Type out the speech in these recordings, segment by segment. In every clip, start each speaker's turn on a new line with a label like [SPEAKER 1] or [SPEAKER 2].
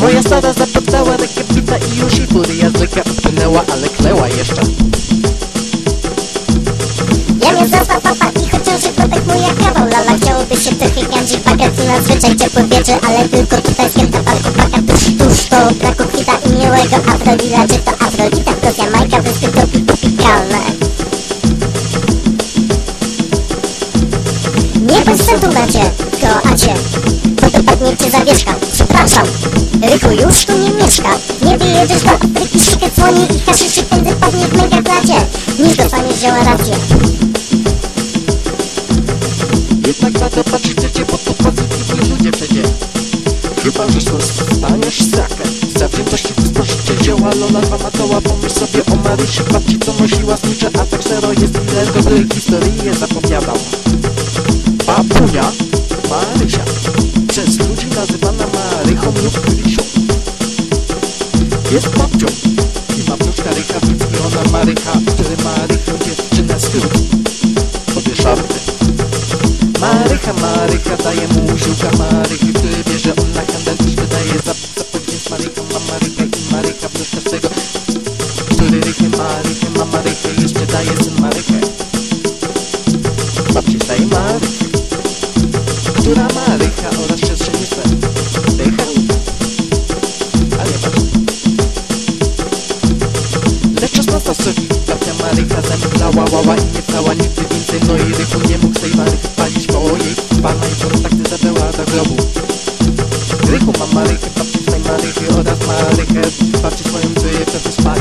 [SPEAKER 1] Moja stara zapytała rękę pita i już i fury języka upłynęła, ale kleła jeszcze.
[SPEAKER 2] Mnie został papa i chociaż się chłopak mój jak kawał Lala chciałoby się trochę gandzi pakat Nadzwyczaj ciepłe wiecze, ale tylko tutaj skięta parku paka Tuż, tuż to braku kwita i miłego Afrodita Czy to Afrodita, to Jamajka Wyspy tropikalne Nie bądź sentumacie, kroacie Bo to padnie cię zawieszka Przepraszam, Rychu już tu nie mieszka Nie wyjedziesz do Afryki, szukać słoni i haszyszy Pędzy padnie w megaplacie Niż dostaniesz zioła rację
[SPEAKER 1] Warto patrzeć chcecie, bo to pozytywni ludzie przecie. Chyba, że staniesz sakę. Zawziętości spożycie zioła, lola, dwa matoła. Pomyśl sobie o Marysi, babci, co nosiła znicze, a tak zero jest ile dobrej historii je zapowiadam. Babunia, Marysia, przez ludzi nazywana Marychą lub Krysią. Jest babcią i ma wnuczka Rycha, więc Marycha, Marycha, Marycha daje mu ziółka Marychy, który bierze on na handel i wydaje za, za więc Marycha ma Marychę i Marycha wnuczka z tego Który rychy Marychę ma Marychę i jeszcze daje syn Marychę Babci daje Marychę Która Marycha oraz siostrzenicę Rycha Ale patrz Lecz czasna soki babcia Marycha zemdlała łała i nie wstała nigdy więcej No i Rychu nie mógł tej Marychy palić, bo jej pana i kontakty zabrała do grobu. Rychu ma Marychę, swojej Marychy oraz Marychę Babci swoją, co je pewnie spali.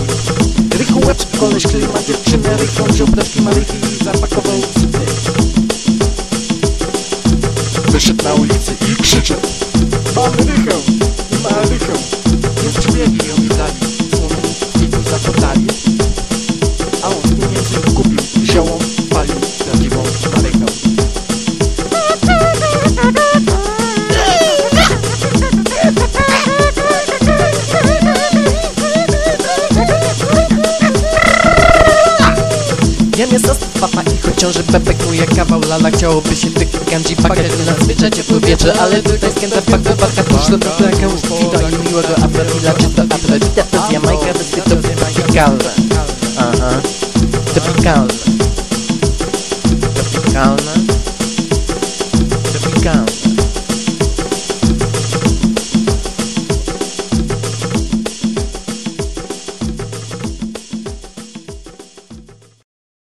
[SPEAKER 1] Rychu łebski koleś, który ma dziewczynę Rychu wziął proszki Marychy i zapakował sypy Wyszedł na ulicę i krzyczał. Mamy Rychę, Marychę Więc przybiegli ją Ja mnie zostaw papa i choć ciąży jak kawał lala. Chciałoby się tych gandzi bagiet Nadzwyczaj ciepłe wiecze, ale tutaj skręta bakta barka Tuż do taką wido i miłego Afrodita Czy to Afrodita, to z Jamajka, wyspy tropikalne Aha, tropikalne